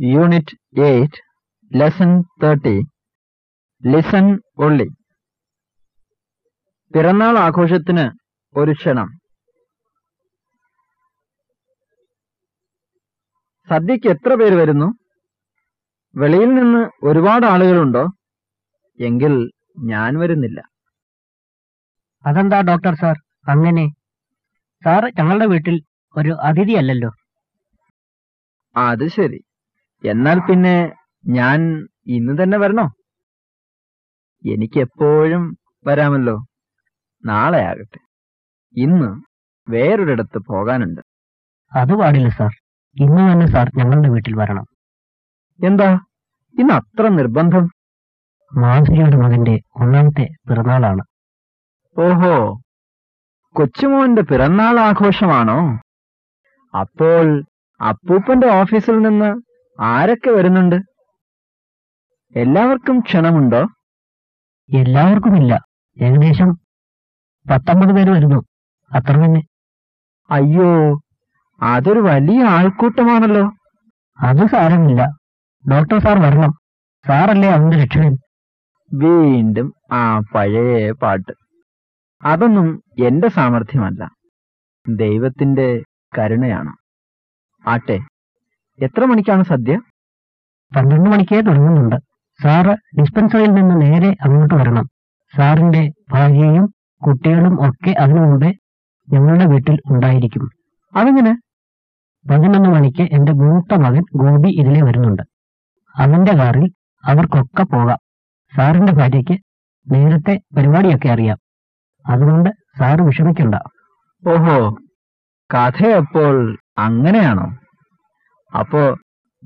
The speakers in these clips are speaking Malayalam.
Unit eight lesson thirty listen only പിറന്നാൾ ആഘോഷത്തിന് ഒരു ക്ഷണം. സദ്യക്ക് എത്ര പേര് വരുന്നു? വെളിയിൽ നിന്ന് ഒരുപാട് ആളുകളുണ്ടോ? എങ്കിൽ ഞാൻ വരുന്നില്ല. അതെന്താ ഡോക്ടർ സാർ അങ്ങനെ. സാർ ഞങ്ങളുടെ വീട്ടിൽ ഒരു അതിഥിയല്ലല്ലോ അത് ശരി. എന്നാൽ പിന്നെ ഞാൻ ഇന്ന് തന്നെ വരണോ? എനിക്ക് എപ്പോഴും വരാമല്ലോ. നാളെ ആകട്ടെ. ഇന്ന് വേറൊരിടത്ത് പോകാനുണ്ട്. അത് പാടില്ല സാർ ഇന്ന് തന്നെ സാർ ഞങ്ങളുടെ വീട്ടിൽ വരണം. എന്താ? ഇന്ന് അത്ര നിർബന്ധം? മാധുരിയുടെ മകന്റെ ഒന്നാമത്തെ പിറന്നാളാണ്. ഓഹോ കൊച്ചുമോന്റെ പിറന്നാൾ ആഘോഷമാണോ? അപ്പോൾ അപ്പൂപ്പന്റെ ഓഫീസിൽ നിന്ന് ആരൊക്കെ വരുന്നുണ്ട്? എല്ലാവർക്കും ക്ഷണമുണ്ടോ? എല്ലാവർക്കുമില്ല. ഏകദേശം പത്തൊമ്പത് പേര് വരുന്നു. അത്ര തന്നെ. അയ്യോ അതൊരു വലിയ ആൾക്കൂട്ടമാണല്ലോ. അത് സാരമില്ല. ഡോക്ടർ സാർ വരണം. സാറല്ലേ അവന്റെ രക്ഷകൻ? വീണ്ടും ആ പഴയ പാട്ട്. അതൊന്നും എന്റെ സാമർഥ്യമല്ല. ദൈവത്തിന്റെ കരുണയാണ്. ആട്ടെ എത്ര മണിക്കാണ് സദ്യ? പന്ത്രണ്ട് മണിക്കേ തുടങ്ങുന്നുണ്ട്. സാറ് ഡിസ്പെൻസറിയിൽ നിന്ന് നേരെ അങ്ങോട്ട് വരണം. സാറിന്റെ ഭാര്യയും കുട്ടികളും ഒക്കെ അതിനു ഞങ്ങളുടെ വീട്ടിൽ ഉണ്ടായിരിക്കും. അതെങ്ങനെ? പതിനൊന്ന് മണിക്ക് എന്റെ മൂത്ത മകൻ ഗോപി ഇതിലെ വരുന്നുണ്ട്. അവന്റെ കാറിൽ അവർക്കൊക്കെ പോകാം. സാറിന്റെ ഭാര്യയ്ക്ക് നേരത്തെ പരിപാടിയൊക്കെ അറിയാം. അതുകൊണ്ട് സാറ് വിഷമിക്കണ്ട. ഓഹോ കഥയപ്പോൾ അങ്ങനെയാണോ? അപ്പോ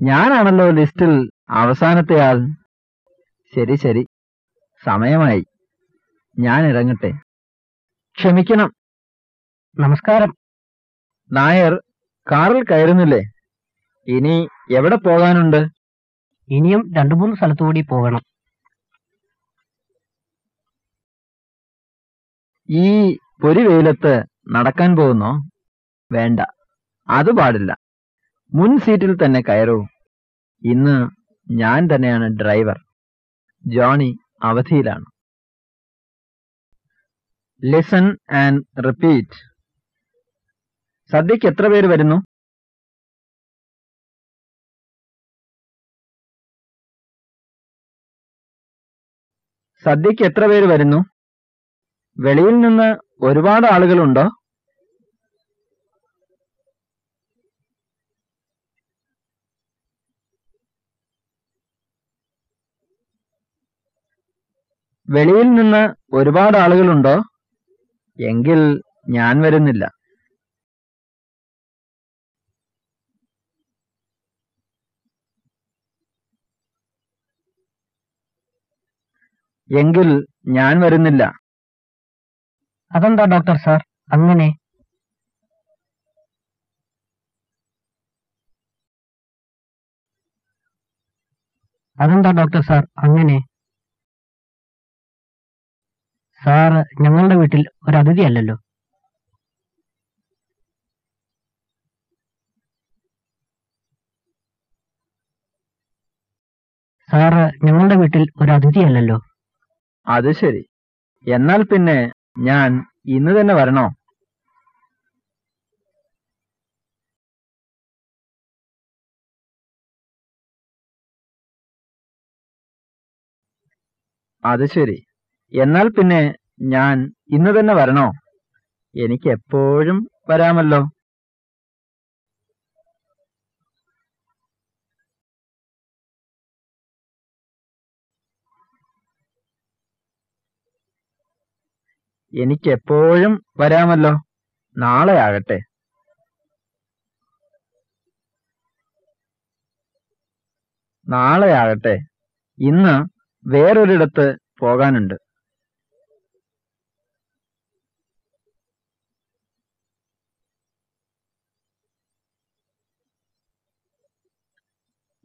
ഞാനാണല്ലോ ലിസ്റ്റിൽ അവസാനത്തെ ആൾ ശരി ശരി. സമയമായി. ഞാൻ ഇറങ്ങട്ടെ. ക്ഷമിക്കണം. നമസ്കാരം. നായർ കാറിൽ കയറുന്നില്ലേ? ഇനി എവിടെ പോകാനുണ്ട്? ഇനിയും രണ്ടു മൂന്ന് സ്ഥലത്തുകൂടി പോകണം. ഈ പൊരിവെയിലത്ത് നടക്കാൻ പോകുന്നോ? വേണ്ട. അത് പാടില്ല. മുൻ സീറ്റിൽ തന്നെ കയറൂ. ഇന്ന് ഞാൻ തന്നെയാണ് driver. Johnny അവധിയിലാണ്. Listen and repeat. സദ്യക്ക് എത്ര പേര് വരുന്നു? സദ്യക്ക് എത്ര പേര് വരുന്നു? വെളിയിൽ നിന്ന് ഒരുപാട് ആളുകളുണ്ടോ? വെളിയിൽ നിന്ന് ഒരുപാട് ആളുകളുണ്ടോ? എങ്കിൽ ഞാൻ വരുന്നില്ല. എങ്കിൽ ഞാൻ വരുന്നില്ല. അതെന്താ ഡോക്ടർ സാർ അങ്ങനെ. അതെന്താ ഡോക്ടർ സാർ അങ്ങനെ. സാറ് ഞങ്ങളുടെ വീട്ടിൽ ഒരു അതിഥി അല്ലല്ലോ. സാറ് ഞങ്ങളുടെ വീട്ടിൽ ഒരു അതിഥി അല്ലല്ലോ. അത് ശരി. എന്നാൽ പിന്നെ ഞാൻ ഇന്ന് തന്നെ വരണോ? അത് ശരി. എന്നാൽ പിന്നെ ഞാൻ ഇന്ന് തന്നെ വരണോ? എനിക്ക് എപ്പോഴും വരാമല്ലോ. എനിക്ക് എപ്പോഴും വരാമല്ലോ. നാളെ ആകട്ടെ നാളെ ആകട്ടെ ഇന്ന് വേറൊരിടത്ത് പോകാനുണ്ട്.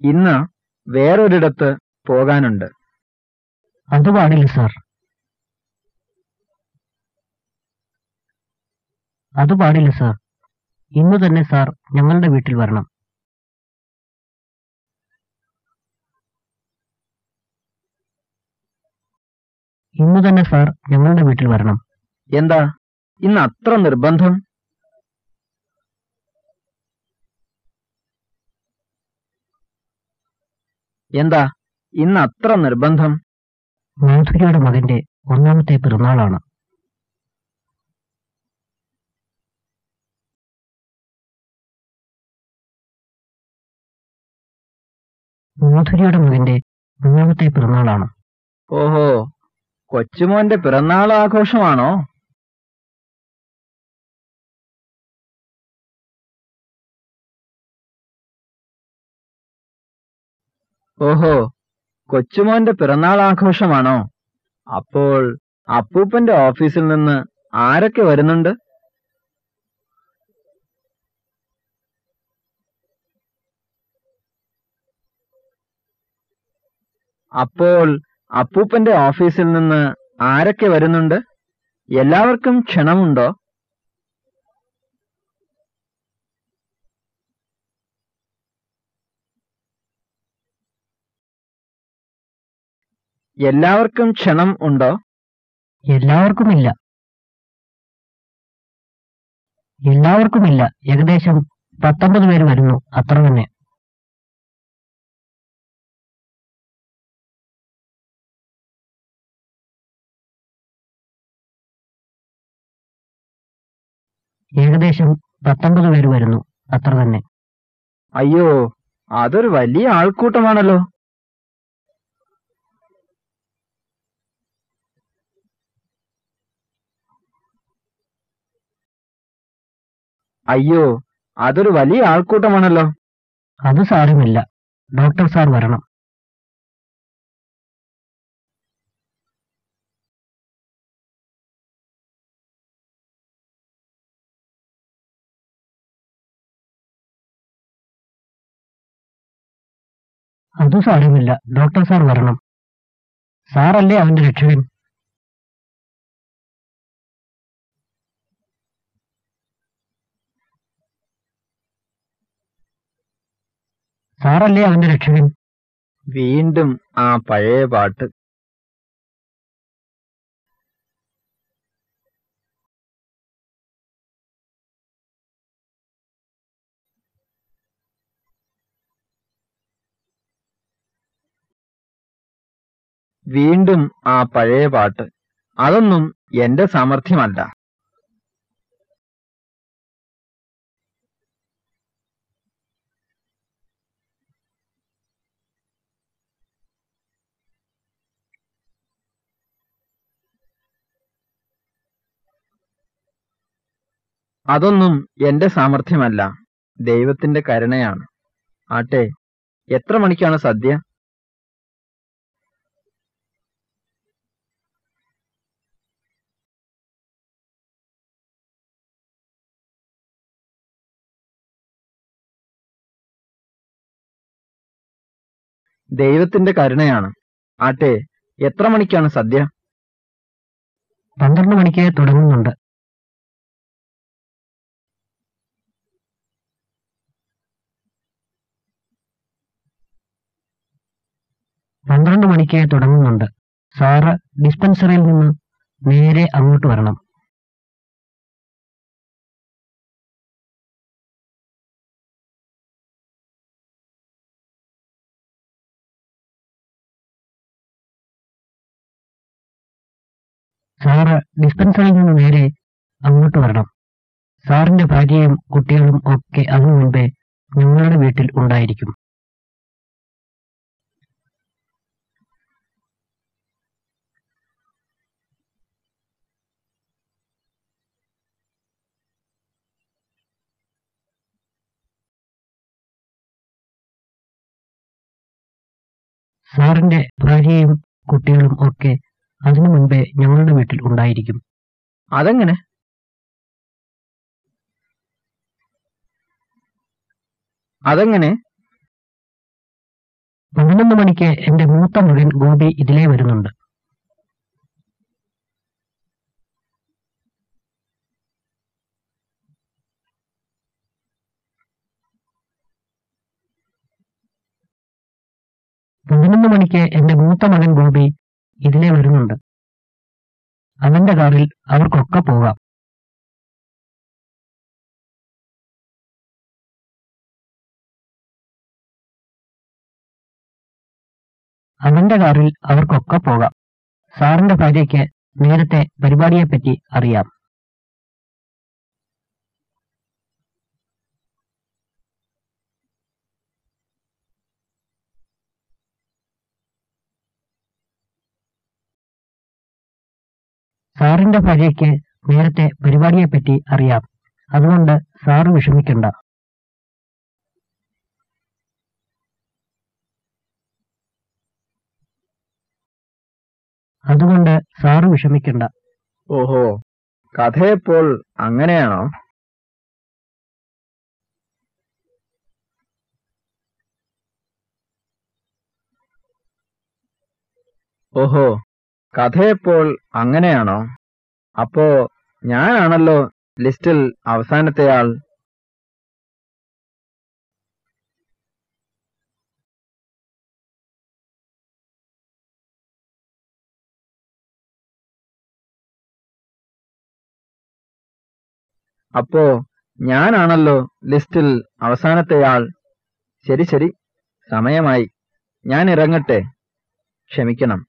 ഇന്ന് വേറൊരിടത്ത് പോകാനുണ്ട്. അത് പാടില്ല സാർ. അത് പാടില്ല സാർ ഇന്ന് തന്നെ സാർ ഞങ്ങളുടെ വീട്ടിൽ വരണം. ഇന്ന് തന്നെ സാർ ഞങ്ങളുടെ വീട്ടിൽ വരണം. എന്താ? ഇന്ന് അത്ര നിർബന്ധം? എന്താ? ഇന്ന് അത്ര നിർബന്ധം? മാധുരിയുടെ മകന്റെ ഒന്നാമത്തെ പിറന്നാളാണ് മാധുരിയുടെ മകന്റെ മൂന്നാമത്തെ പിറന്നാളാണ്. ഓഹോ കൊച്ചുമോന്റെ പിറന്നാൾ ആഘോഷമാണോ? ഓഹോ കൊച്ചുമോന്റെ പിറന്നാൾ ആഘോഷമാണോ? അപ്പോൾ അപ്പൂപ്പന്റെ ഓഫീസിൽ നിന്ന് ആരൊക്കെ വരുന്നുണ്ട്? അപ്പോൾ അപ്പൂപ്പന്റെ ഓഫീസിൽ നിന്ന് ആരൊക്കെ വരുന്നുണ്ട്? എല്ലാവർക്കും ക്ഷണമുണ്ടോ? എല്ലാവർക്കും ക്ഷണം ഉണ്ടോ? എല്ലാവർക്കുമില്ല. എല്ലാവർക്കുമില്ല. ഏകദേശം പത്തൊമ്പത് പേര് വരുന്നു. അത്ര തന്നെ. ഏകദേശം പത്തൊമ്പത് പേര് വരുന്നു. അത്ര തന്നെ. അയ്യോ അതൊരു വലിയ ആൾക്കൂട്ടമാണല്ലോ. അയ്യോ അതൊരു വലിയ ആൾക്കൂട്ടമാണല്ലോ. അത് സാരമില്ല. ഡോക്ടർ സാർ വരണം. അത് സാരമില്ല. ഡോക്ടർ സാർ വരണം. സാറല്ലേ അവന്റെ രക്ഷകൻ? സാറല്ലേ അവന്റെ രക്ഷകൻ? വീണ്ടും ആ പഴയ പാട്ട് വീണ്ടും ആ പഴയ പാട്ട്. അതൊന്നും എന്റെ സാമർഥ്യമല്ല. അതൊന്നും എന്റെ സാമർഥ്യമല്ല. ദൈവത്തിന്റെ കരുണയാണ്. ആട്ടെ എത്ര മണിക്കാണ് സദ്യ? ദൈവത്തിന്റെ കരുണയാണ്. ആട്ടെ എത്ര മണിക്കാണ് സദ്യ? പന്ത്രണ്ട് മണിക്ക് തുടങ്ങുന്നുണ്ട്. പന്ത്രണ്ട് മണിക്ക് തുടങ്ങുന്നുണ്ട്. സാറ് ഡിസ്പെൻസറിയിൽ നിന്ന് നേരെ അങ്ങോട്ട് വരണം. സാറ് ഡിസ്പെൻസറിയിൽ നിന്ന് നേരെ അങ്ങോട്ട് വരണം. സാറിന്റെ ഭാര്യയും കുട്ടികളും ഒക്കെ അതിനു മുൻപേ ഞങ്ങളുടെ വീട്ടിൽ ഉണ്ടായിരിക്കും. സാറിന്റെ ഭാര്യയും കുട്ടികളും ഒക്കെ അതിനു മുൻപേ ഞങ്ങളുടെ വീട്ടിൽ ഉണ്ടായിരിക്കും. അതെങ്ങനെ? അതെങ്ങനെ? പതിനൊന്ന് മണിക്ക് എന്റെ മൂത്ത മകൻ ഗോപി ഇതിലേ വരുന്നുണ്ട്. പതിനൊന്ന് മണിക്ക് എന്റെ മൂത്ത മകൻ ഗോപി ഇതിലെ വരുന്നുണ്ട് അവന്റെ കാറിൽ അവർക്കൊക്കെ പോകാം. അവന്റെ കാറിൽ അവർക്കൊക്കെ പോകാം. സാറിന്റെ ഭാര്യയ്ക്ക് നേരത്തെ പരിപാടിയെപ്പറ്റി അറിയാം. സാറിന്റെ ഭാര്യയ്ക്ക് നേരത്തെ പരിപാടിയെപ്പറ്റി അറിയാം. അതുകൊണ്ട് സാറ് വിഷമിക്കണ്ട. അതുകൊണ്ട് സാറ് വിഷമിക്കണ്ട. ഓഹോ കഥയപ്പോൾ അങ്ങനെയാണോ? ഓഹോ കഥയപ്പോൾ അങ്ങനെയാണോ? അപ്പോ ഞാനാണല്ലോ ലിസ്റ്റിൽ അവസാനത്തെയാൾ. അപ്പോ ഞാനാണല്ലോ ലിസ്റ്റിൽ അവസാനത്തെയാൾ. ശരി ശരി. സമയമായി. ഞാൻ ഇറങ്ങട്ടെ ക്ഷമിക്കണം.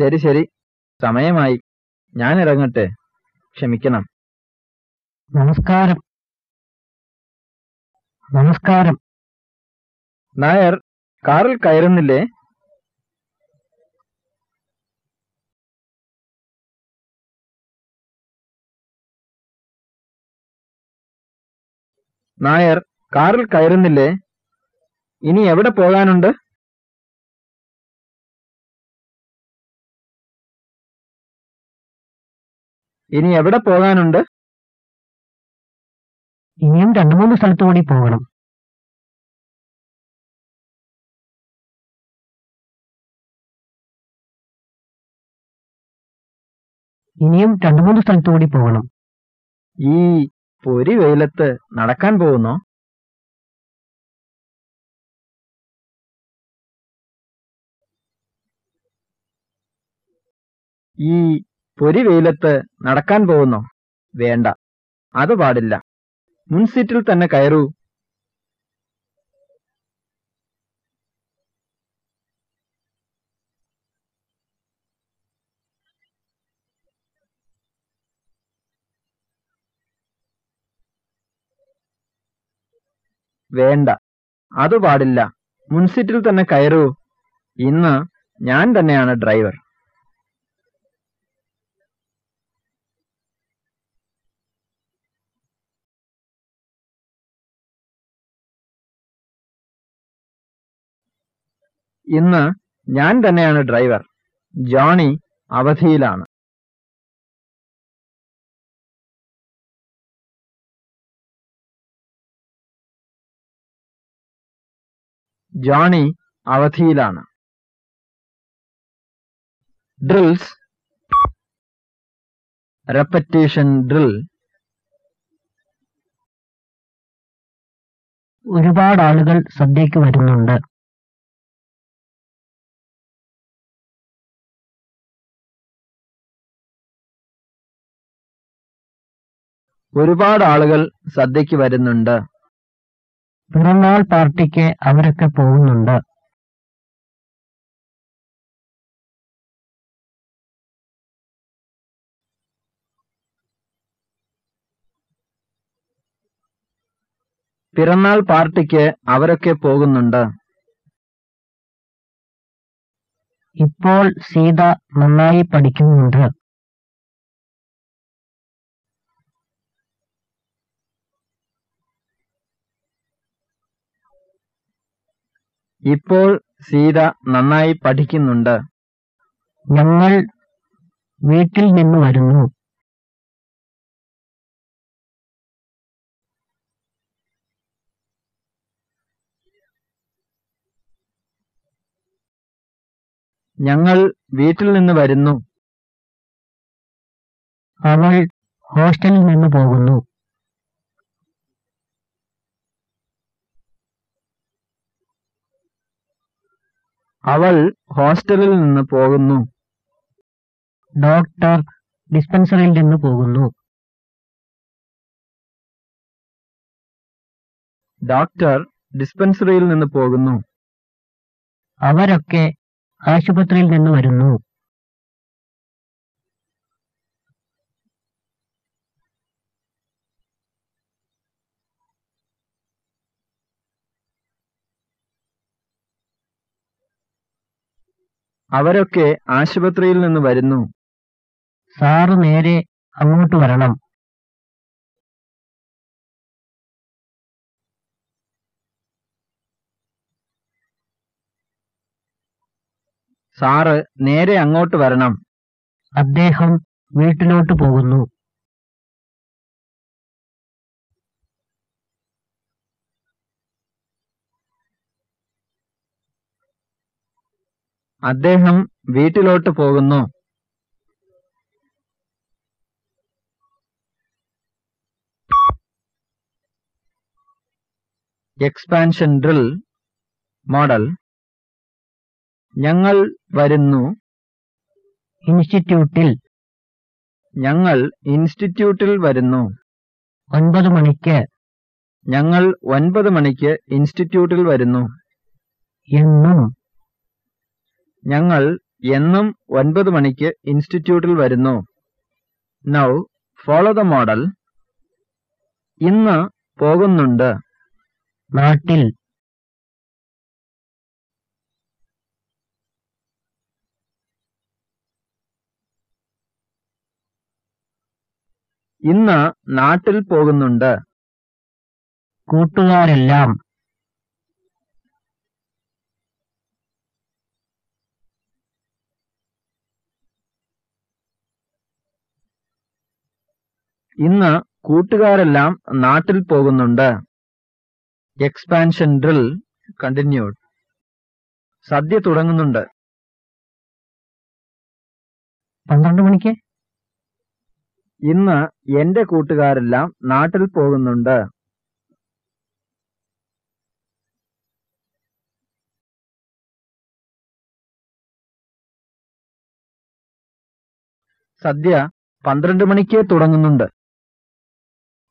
ശരി ശരി. സമയമായി. ഞാൻ ഇറങ്ങട്ടെ. ക്ഷമിക്കണം. നമസ്കാരം. നമസ്കാരം. നായർ കാറിൽ കയറുന്നില്ലേ? നായർ കാറിൽ കയറുന്നില്ലേ? ഇനി എവിടെ പോകാനുണ്ട്? ഇനി എവിടെ പോകാനുണ്ട്? ഇനിയും രണ്ടു മൂന്ന് സ്ഥലത്തു കൂടി പോകണം. ഇനിയും രണ്ടു മൂന്ന് സ്ഥലത്തു കൂടി പോകണം. ഈ പൊരി വെയിലത്ത് നടക്കാൻ പോകുന്നോ? ഈ പൊരി വെയിലത്ത് നടക്കാൻ പോകുന്നോ? വേണ്ട. അത് പാടില്ല. മുൻസീറ്റിൽ തന്നെ കയറൂ. വേണ്ട. അത് പാടില്ല. മുൻസീറ്റിൽ തന്നെ കയറൂ. ഇന്ന് ഞാൻ തന്നെയാണ് ഡ്രൈവർ. ഇന്ന് ഞാൻ തന്നെയാണ് ഡ്രൈവർ. ജോണി അവധിയിലാണ്. ജോണി അവധിയിലാണ്. ഡ്രിൽസ്. Repetition drill. ഒരുപാട് ആളുകൾ സദ്യക്ക് വരുന്നുണ്ട്. ഒരുപാട് ആളുകൾ സദ്യക്ക് വരുന്നുണ്ട്. പിറന്നാൾ പാർട്ടിക്ക് അവരൊക്കെ പോകുന്നുണ്ട്. പിറന്നാൾ പാർട്ടിക്ക് അവരൊക്കെ പോകുന്നുണ്ട്. ഇപ്പോൾ സീത നന്നായി പഠിക്കുന്നുണ്ട്. ഇപ്പോൾ സീത നന്നായി പഠിക്കുന്നുണ്ട്. ഞങ്ങൾ വീട്ടിൽ നിന്ന് വരുന്നു. ഞങ്ങൾ വീട്ടിൽ നിന്ന് വരുന്നു. അവൾ ഹോസ്റ്റലിൽ നിന്ന് പോകുന്നു. അവൾ ഹോസ്റ്റലിൽ നിന്ന് പോകുന്നു. ഡോക്ടർ ഡിസ്പെൻസറിയിൽ നിന്ന് പോകുന്നു. ഡോക്ടർ ഡിസ്പെൻസറിയിൽ നിന്ന് പോകുന്നു. അവരൊക്കെ ആശുപത്രിയിൽ നിന്ന് വരുന്നു. അവരൊക്കെ ആശുപത്രിയിൽ നിന്ന് വരുന്നു. സാറ് നേരെ അങ്ങോട്ട് വരണം. സാറ് നേരെ അങ്ങോട്ട് വരണം. അദ്ദേഹം വീട്ടിലോട്ട് പോകുന്നു. അദ്ദേഹം വീട്ടിലോട്ട് പോകുന്നു. എക്സ്പാൻഷൻ ഡ്രിൽ മോഡൽ ഞങ്ങൾ വരുന്നു ഇൻസ്റ്റിറ്റ്യൂട്ടിൽ. ഞങ്ങൾ ഇൻസ്റ്റിറ്റ്യൂട്ടിൽ വരുന്നു. ഒൻപത് മണിക്ക്. ഞങ്ങൾ ഒൻപത് മണിക്ക് ഇൻസ്റ്റിറ്റ്യൂട്ടിൽ വരുന്നു. എന്നും ഞങ്ങൾ എന്നും ഒൻപത് മണിക്ക് ഇൻസ്റ്റിറ്റ്യൂട്ടിൽ വരുന്നു. നൗ ഫോളോ ദ മോഡൽ ഇന്ന് പോകുന്നുണ്ട്. നാട്ടിൽ. ഇന്ന് നാട്ടിൽ പോകുന്നുണ്ട്. കൂട്ടുകാരെല്ലാം. ഇന്ന് കൂട്ടുകാരെല്ലാം നാട്ടിൽ പോകുന്നുണ്ട്. എക്സ്പാൻഷൻ ഡ്രിൽ കണ്ടിന്യൂഡ് സദ്യ തുടങ്ങുന്നുണ്ട്. പന്ത്രണ്ട് മണിക്ക്? ഇന്ന് എന്റെ കൂട്ടുകാരെല്ലാം നാട്ടിൽ പോകുന്നുണ്ട്. സദ്യ പന്ത്രണ്ട് മണിക്ക് തുടങ്ങുന്നുണ്ട്.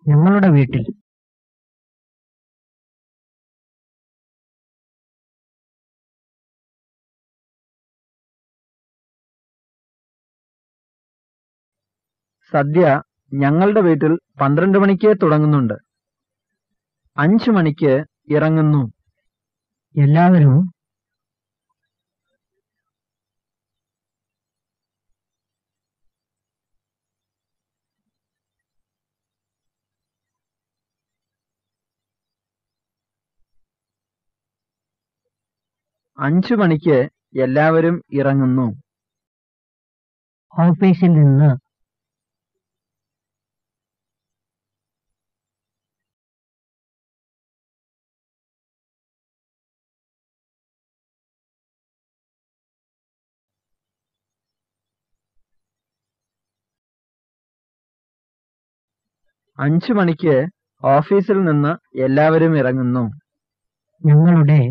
ഞങ്ങളുടെ വീട്ടിൽ. സദ്യ ഞങ്ങളുടെ വീട്ടിൽ പന്ത്രണ്ട് മണിക്ക് തുടങ്ങുന്നുണ്ട്. അഞ്ചു മണിക്ക് ഇറങ്ങുന്നു. എല്ലാവരും അഞ്ചു മണിക്ക് എല്ലാവരും ഇറങ്ങുന്നു. ഓഫീസിൽ നിന്ന് അഞ്ചു മണിക്ക് ഓഫീസിൽ നിന്ന് എല്ലാവരും ഇറങ്ങുന്നു. ഞങ്ങളുടെ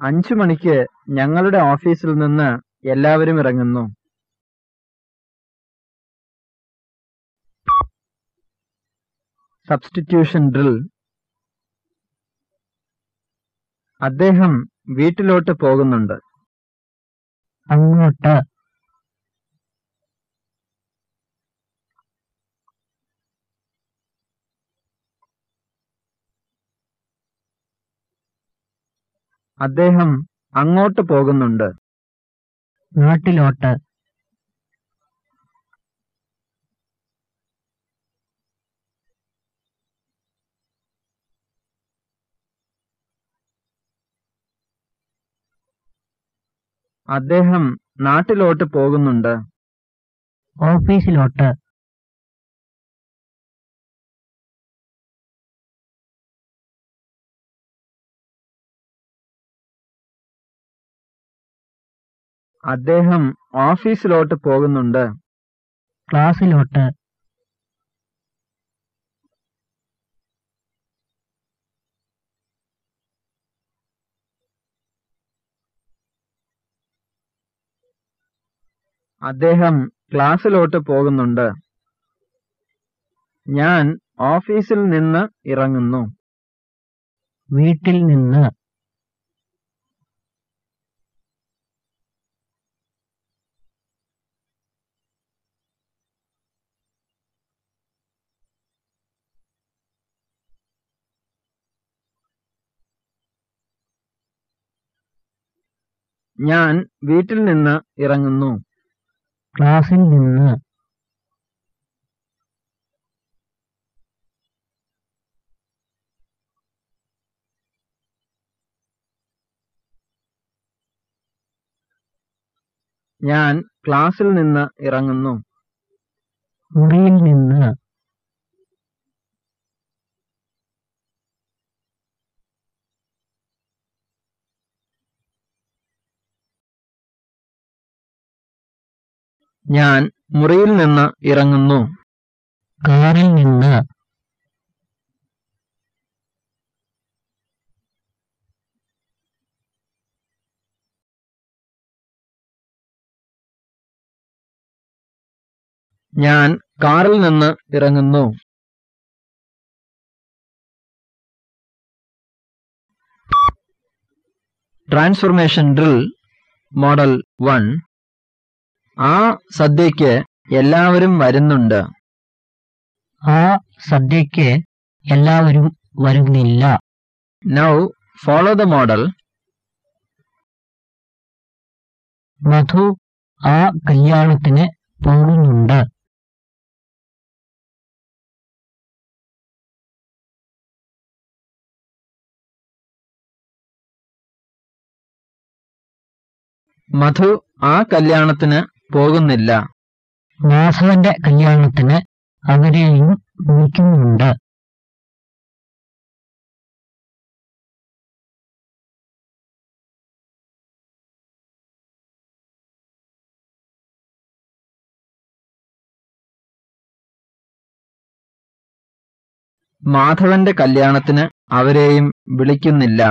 അഞ്ചു മണിക്ക് ഞങ്ങളുടെ ഓഫീസിൽ നിന്ന് എല്ലാവരും ഇറങ്ങുന്നു. സബ്സ്റ്റിറ്റ്യൂഷൻ ഡ്രിൽ അദ്ദേഹം വീട്ടിലോട്ട് പോകുന്നുണ്ട്. അങ്ങോട്ട് അദ്ദേഹം അങ്ങോട്ട് പോകുന്നുണ്ട്. നാട്ടിലോട്ട്. അദ്ദേഹം നാട്ടിലോട്ട് പോകുന്നുണ്ട്. ഓഫീസിലോട്ട്. അദ്ദേഹം ഓഫീസിലോട്ട് പോകുന്നുണ്ട്. ക്ലാസ്സിലോട്ട്. അദ്ദേഹം ക്ലാസ്സിലോട്ട് പോകുന്നുണ്ട്. ഞാൻ ഓഫീസിൽ നിന്ന് ഇറങ്ങുന്നു. വീട്ടിൽ നിന്ന് ഞാൻ വീട്ടിൽ നിന്ന് ഇറങ്ങുന്നു. ക്ലാസിൽ നിന്ന് ഞാൻ ക്ലാസിൽ നിന്ന് ഇറങ്ങുന്നു. മുറിയിൽ നിന്ന് ഞാൻ മുറിയിൽ നിന്ന് ഇറങ്ങുന്നു. കാറിൽ നിന്ന് ഞാൻ കാറിൽ നിന്ന് ഇറങ്ങുന്നു. ട്രാൻസ്ഫോർമേഷൻ ഡ്രിൽ മോഡൽ വൺ ആ സദ്യക്ക് എല്ലാവരും വരുന്നുണ്ട്. ആ സദ്യക്ക് എല്ലാവരും വരുന്നില്ല. Now follow the model Madhu ആ കല്യാണത്തിന് പോകുന്നുണ്ട്. മധു ആ കല്യാണത്തിന് പോകുന്നില്ല. മാധവന്റെ കല്യാണത്തിന് അവരെയും വിളിക്കുന്നുണ്ട് മാധവന്റെ കല്യാണത്തിന് അവരെയും വിളിക്കുന്നില്ല.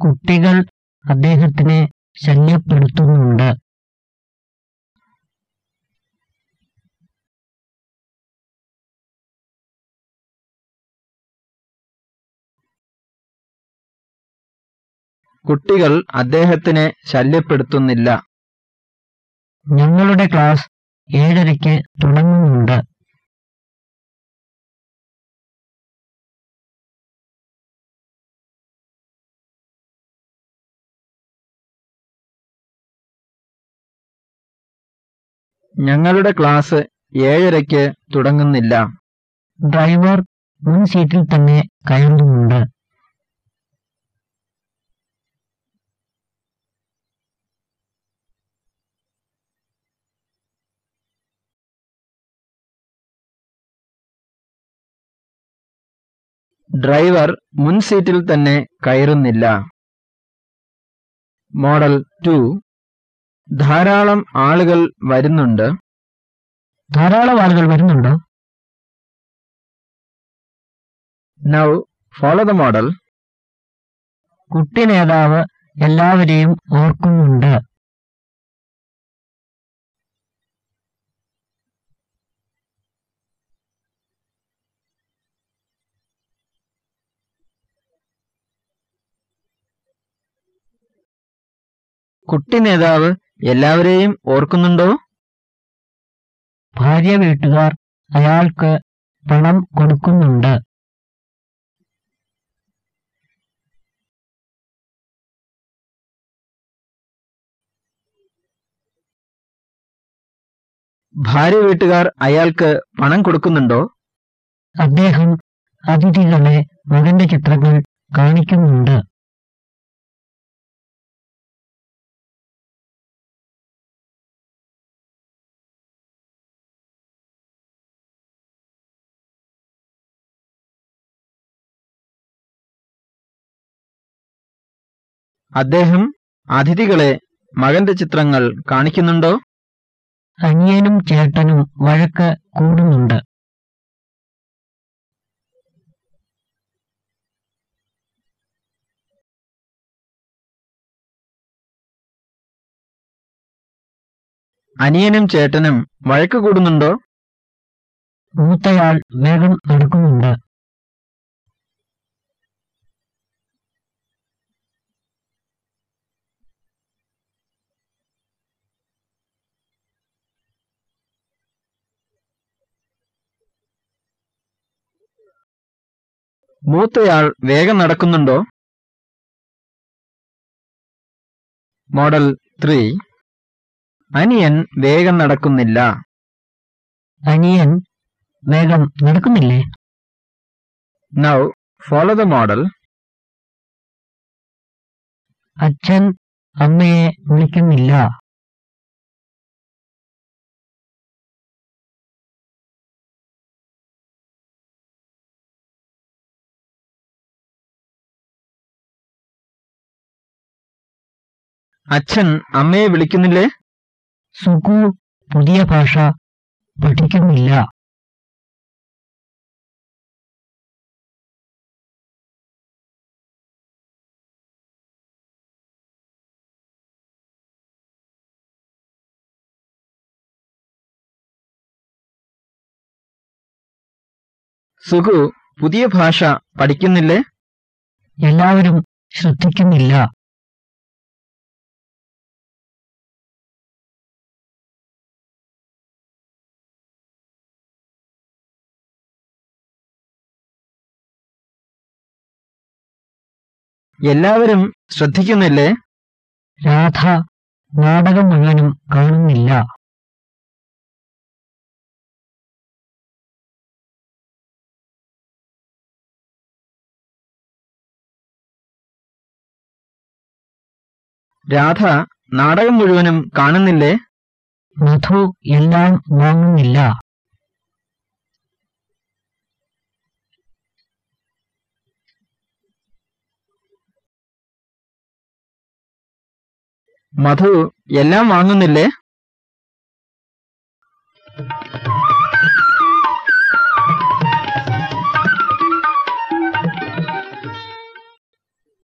കുട്ടികൾ അദ്ദേഹത്തിനെ ശല്യപ്പെടുത്തുന്നുണ്ട്. കുട്ടികൾ അദ്ദേഹത്തിനെ ശല്യപ്പെടുത്തുന്നില്ല. ഞങ്ങളുടെ ക്ലാസ് ഏഴരയ്ക്ക് തുടങ്ങുന്നുണ്ട്. ഞങ്ങളുടെ ക്ലാസ് ഏഴരയ്ക്ക് തുടങ്ങുന്നില്ല. ഡ്രൈവർ മുൻ സീറ്റിൽ തന്നെ കയറുന്നുണ്ട്. ഡ്രൈവർ മുൻ സീറ്റിൽ തന്നെ കയറുന്നില്ല. Model two. ധാരാളം ആളുകൾ വരുന്നുണ്ട്. ധാരാളം ആളുകൾ വരുന്നുണ്ട്? നൗ ഫോളോ ദ മോഡൽ കുട്ടി നേതാവ് എല്ലാവരെയും ഓർക്കുന്നുണ്ട്. കുട്ടി നേതാവ് എല്ലാവരെയും ഓർക്കുന്നുണ്ടോ? ഭാര്യ വീട്ടുകാർ അയാൾക്ക് പണം കൊടുക്കുന്നുണ്ട്. ഭാര്യ വീട്ടുകാർ അയാൾക്ക് പണം കൊടുക്കുന്നുണ്ടോ? അദ്ദേഹം അതിഥികളെ മകന്റെ ചിത്രങ്ങൾ കാണിക്കുന്നുണ്ട്. അദ്ദേഹം അതിഥികളെ മകന്റെ ചിത്രങ്ങൾ കാണിക്കുന്നുണ്ടോ? അനിയനും ചേട്ടനും വഴക്ക് കൂടുന്നുണ്ട്. അനിയനും ചേട്ടനും വഴക്ക് കൂടുന്നുണ്ടോ? മൂത്തയാൾ വേഗം നടക്കുന്നുണ്ട് മൂത്തയാൾ വേഗം നടക്കുന്നുണ്ടോ? Model three. അനിയൻ വേഗം നടക്കുന്നില്ല. അനിയൻ വേഗം നടക്കുന്നില്ലേ? നൗ ഫോളോ ദ മോഡൽ അച്ഛൻ അമ്മയെ വിളിക്കുന്നില്ല. അച്ഛൻ അമ്മയെ വിളിക്കുന്നില്ലേ? സുഗു പുതിയ ഭാഷ. പഠിക്കുന്നില്ല. സുഗു പുതിയ ഭാഷ പഠിക്കുന്നില്ലേ? എല്ലാവരും ശ്രദ്ധിക്കുന്നില്ല. എല്ലാവരും ശ്രദ്ധിക്കുന്നില്ലേ? രാധ നാടകം മുഴുവനും കാണുന്നില്ല. രാധ നാടകം മുഴുവനും കാണുന്നില്ലേ? മധു എല്ലാം വാങ്ങുന്നില്ല. മധു എല്ലാം വാങ്ങുന്നില്ലേ?